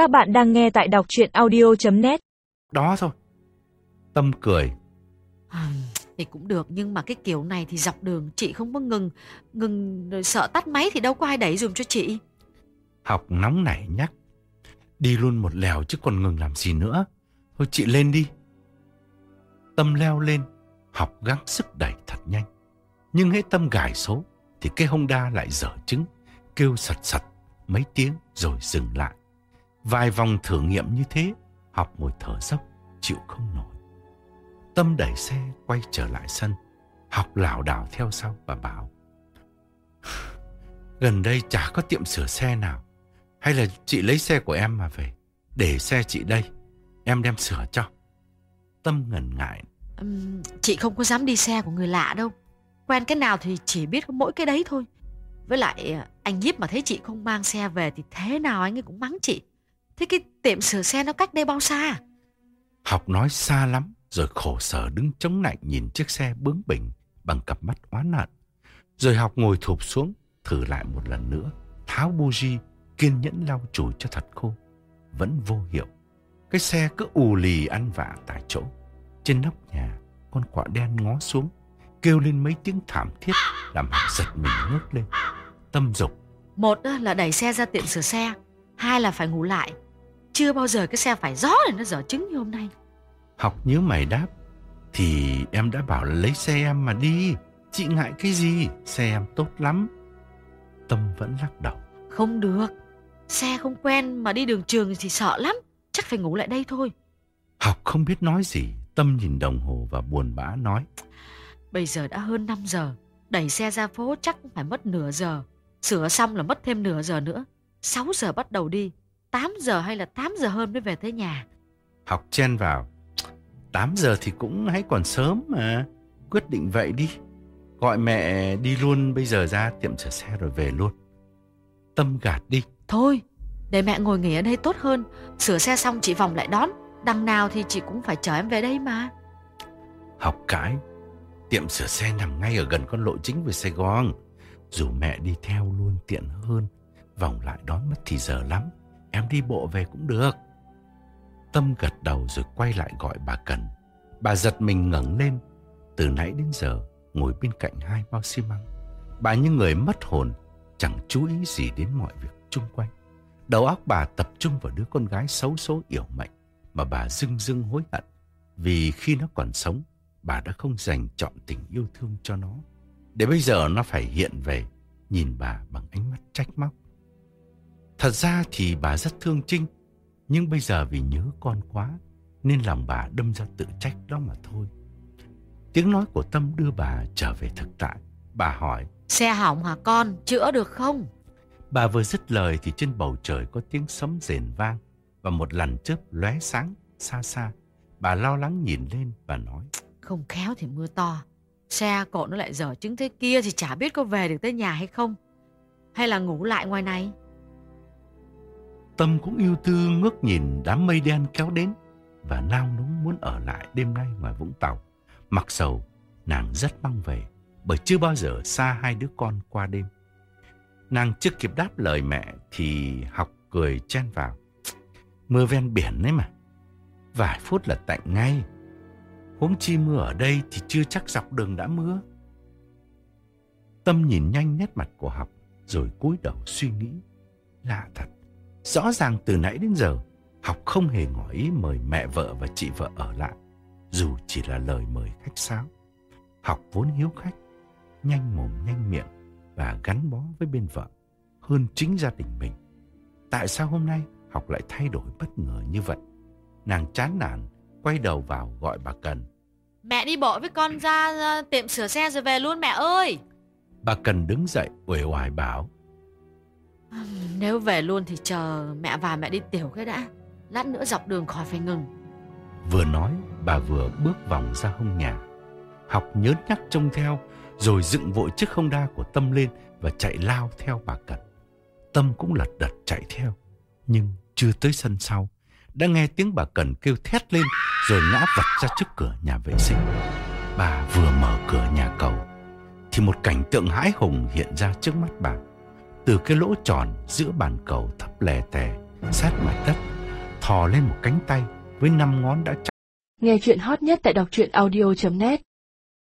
Các bạn đang nghe tại đọc chuyện audio.net Đó thôi. Tâm cười. À, thì cũng được nhưng mà cái kiểu này thì dọc đường chị không có ngừng ngừng rồi sợ tắt máy thì đâu có ai đẩy dùm cho chị Học nóng nảy nhắc. Đi luôn một lèo chứ còn ngừng làm gì nữa. Thôi chị lên đi. Tâm leo lên. Học gắng sức đẩy thật nhanh. Nhưng hết tâm gài số thì cái Honda lại dở trứng. Kêu sật sật mấy tiếng rồi dừng lại. Vài vòng thử nghiệm như thế. Học ngồi thở dốc chịu không nổi. Tâm đẩy xe quay trở lại sân. Học lảo đảo theo sau và bảo. Gần đây chả có tiệm sửa xe nào. Hay là chị lấy xe của em mà về. Để xe chị đây. Em đem sửa cho. Tâm ngần ngại. Uhm, chị không có dám đi xe của người lạ đâu quen cái nào thì chỉ biết có mỗi cái đấy thôi với lại à, anh Nhiếp mà thấy chị không mang xe về thì thế nào anh ấy cũng mắng chị thế cái tiệm sửa xe nó cách đây bao xa Học nói xa lắm. Rồi khổ sở đứng chống lạnh nhìn chiếc xe bướng bỉnh bằng cặp mắt oán hận. Rồi học ngồi thụp xuống, thử lại một lần nữa. Tháo buji, kiên nhẫn lau chùi cho thật khô. Vẫn vô hiệu. Cái xe cứ ù lì ăn vạ tại chỗ. Trên nóc nhà, con quạ đen ngó xuống. Kêu lên mấy tiếng thảm thiết làm học giật mình ngước lên. Tâm dục. một là đẩy xe ra tiệm sửa xe hai là phải ngủ lại chưa bao giờ cái xe phải gió để nó dở trứng như hôm nay Học nhớ mày đáp. Thì em đã bảo là lấy xe em mà đi. Chị ngại cái gì? Xe em tốt lắm. Tâm vẫn lắc đầu. không được xe không quen mà đi đường trường thì sợ lắm chắc phải ngủ lại đây thôi Học không biết nói gì. Tâm nhìn đồng hồ và buồn bã nói. Bây giờ đã hơn 5 giờ, đẩy xe ra phố chắc phải mất nửa giờ. Sửa xong là mất thêm nửa giờ nữa. 6 giờ bắt đầu đi, 8 giờ hay là 8 giờ hơn mới về tới nhà. Học chen vào. 8 giờ thì cũng hãy còn sớm mà. Quyết định vậy đi. Gọi mẹ đi luôn bây giờ ra tiệm sửa xe rồi về luôn. Tâm gạt đi. Thôi, để mẹ ngồi nghỉ ở đây tốt hơn. Sửa xe xong chị vòng lại đón. Đằng nào thì chị cũng phải chở em về đây mà. Học cãi. Tiệm sửa xe nằm ngay ở gần con lộ chính về Sài Gòn. Dù mẹ đi theo luôn tiện hơn. Vòng lại đón mất thì giờ lắm. Em đi bộ về cũng được. Tâm gật đầu rồi quay lại gọi bà Cần. Bà giật mình ngẩng lên. Từ nãy đến giờ ngồi bên cạnh hai bao xi măng. Bà như người mất hồn, chẳng chú ý gì đến mọi việc chung quanh. Đầu óc bà tập trung vào đứa con gái xấu số yểu mệnh mà bà dưng dưng hối hận. Vì khi nó còn sống, bà đã không dành trọn tình yêu thương cho nó. Để bây giờ nó phải hiện về, nhìn bà bằng ánh mắt trách móc. Thật ra thì bà rất thương Trinh, nhưng bây giờ vì nhớ con quá, nên lòng bà đâm ra tự trách đó mà thôi. Tiếng nói của Tâm đưa bà trở về thực tại. Bà hỏi, Xe hỏng hả con, chữa được không? bà vừa dứt lời thì trên bầu trời có tiếng sấm rền vang và một làn chớp lóe sáng xa xa. Bà lo lắng nhìn lên và nói, Không khéo thì mưa to. Xe cộ nó lại dở chứng thế kia thì chả biết có về được tới nhà hay không. Hay là ngủ lại ngoài này? Tâm cũng yêu tư ngước nhìn đám mây đen kéo đến và nao núng muốn ở lại đêm nay ngoài Vũng Tàu. Mặc sầu, nàng rất mong về bởi chưa bao giờ xa hai đứa con qua đêm. Nàng chưa kịp đáp lời mẹ thì học cười chen vào. Mưa ven biển ấy mà. Vài phút là tạnh ngay. Hôm chi mưa ở đây thì chưa chắc dọc đường đã mưa. Tâm nhìn nhanh nét mặt của học rồi cúi đầu suy nghĩ. Lạ thật. Rõ ràng từ nãy đến giờ, học không hề ngỏ ý mời mẹ vợ và chị vợ ở lại, dù chỉ là lời mời khách sáo. Học vốn hiếu khách, nhanh mồm nhanh miệng và gắn bó với bên vợ hơn chính gia đình mình. Tại sao hôm nay học lại thay đổi bất ngờ như vậy? Nàng chán nản, quay đầu vào gọi bà Cần. Mẹ đi bộ với con ra, ra tiệm sửa xe rồi về luôn mẹ ơi. Bà Cần đứng dậy, uể oải bảo. Nếu về luôn thì chờ mẹ và mẹ đi tiểu cái đã. Lát nữa dọc đường khỏi phải ngừng. Vừa nói, bà vừa bước vòng ra hông nhà. Học nhớ nhắc trông theo, rồi dựng vội chiếc không đa của Tâm lên và chạy lao theo bà Cẩn Tâm cũng lật đật chạy theo, nhưng chưa tới sân sau. Đã nghe tiếng bà Cần kêu thét lên rồi ngã vật ra trước cửa nhà vệ sinh. Bà vừa mở cửa nhà cầu, thì một cảnh tượng hãi hùng hiện ra trước mắt bà. Từ cái lỗ tròn giữa bàn cầu thấp lè tè, sát mặt đất thò lên một cánh tay với năm ngón đã Nghe chuyện hot nhất tại đọc truyện audio.net